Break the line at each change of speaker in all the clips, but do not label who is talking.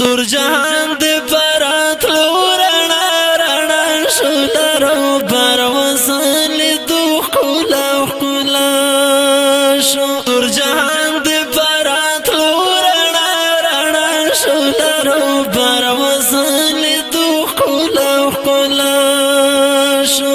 تور جهان د پرات لورنا رنا شو درو پر وصل دو خلا خلا شو تور جهان د پرات لورنا رنا شو درو پر وصل دو خلا خلا شو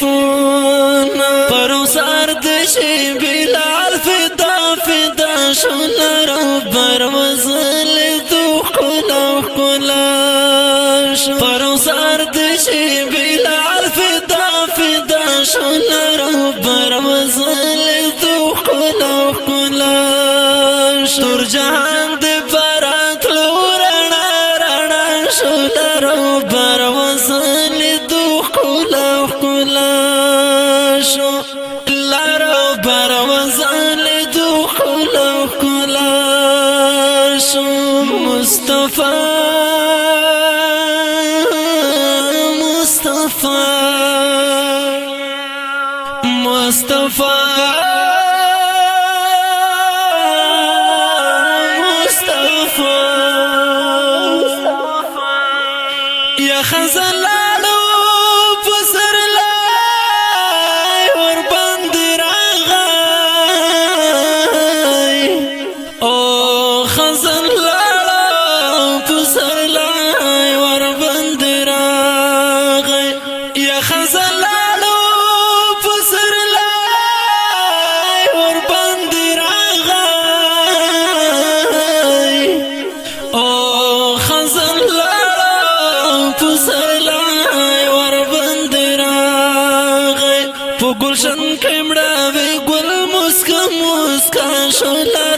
تلیفون پر وسار د شی بلال فدا فدا شول رب روزل تو کلا کلا پر وسار د بلال فدا فدا شول رب روزل تو کلا کلا شور جهان پروازان وزال خلا خلا شو مصطفی مصطفی مصطفی مصطفی یا خزان گلشن کمڑا وی گل مسکا مسکا شلا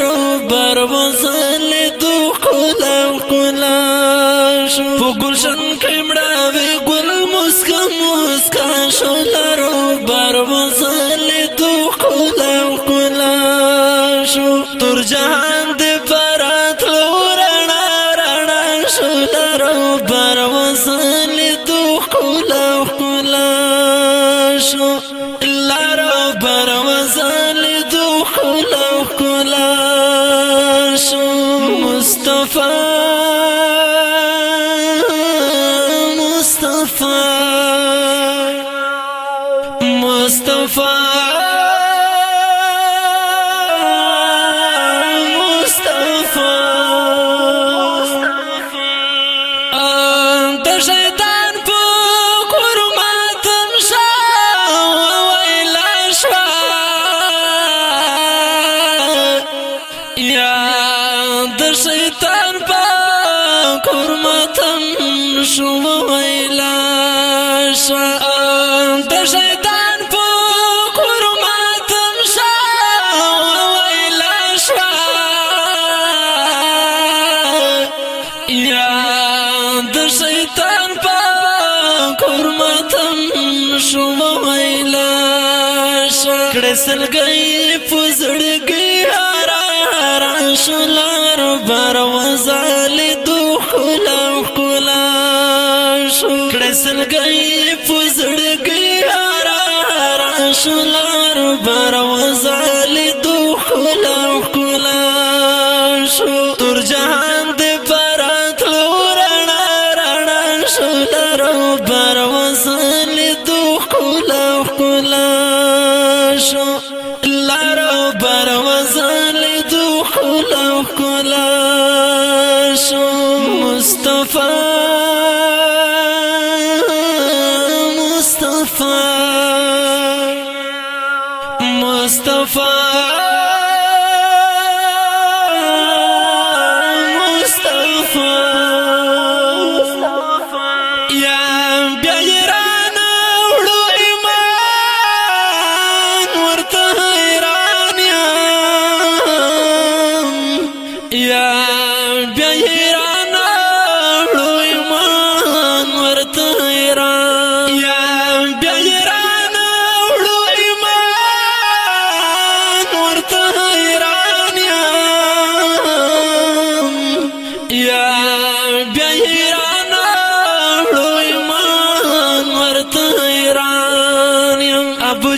ښکلا شوم ویلا شان د شیطان په قرماتم شوم ویلا شان یا د شیطان په قرماتم شوم ویلا شان کړه سلګي پزړګي هارا شلار بر وزال دوخلا سلګي پزړګي را را شلار بر وزال دو خلا خلا شو تر جهان دې پرات لورنا رنا شلار بر وزال دو خلا خلا شو لار بر وزال دو خلا خلا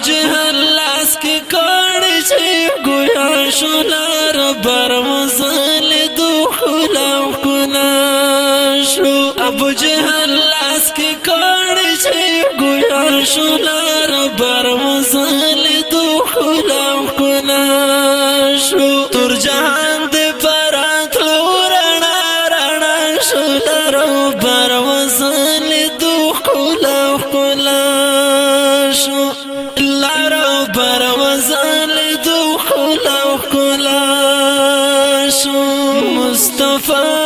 جهر لاس کې کړي چې ګویا شولار برمزل دخلا کنا شو ابو جهل لاس کې کړي چې ګویا شولار 的风。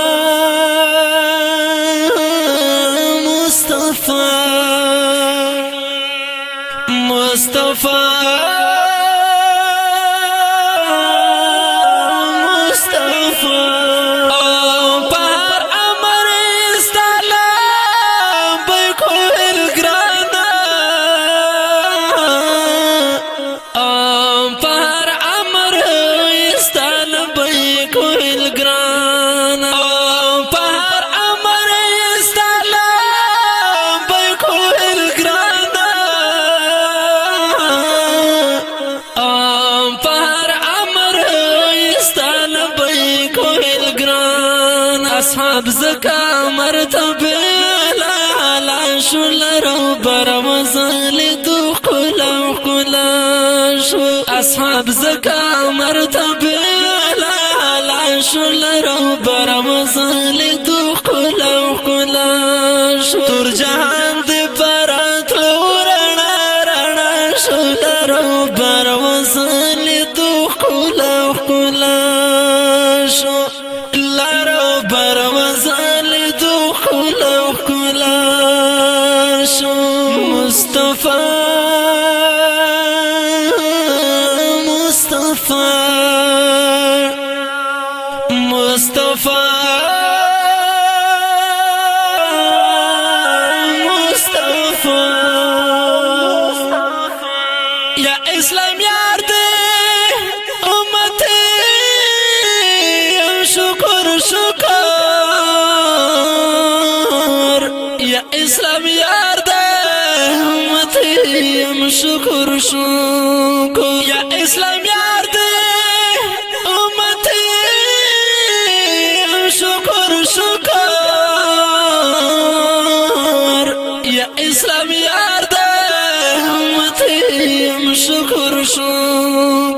اصحاب زکا مصطفی مصطفی يا اسلام يا دې امت شكر شکر یا اسلام يا دې امت شكر شکر یا اسلام يا اسلام یار د مت شکر شو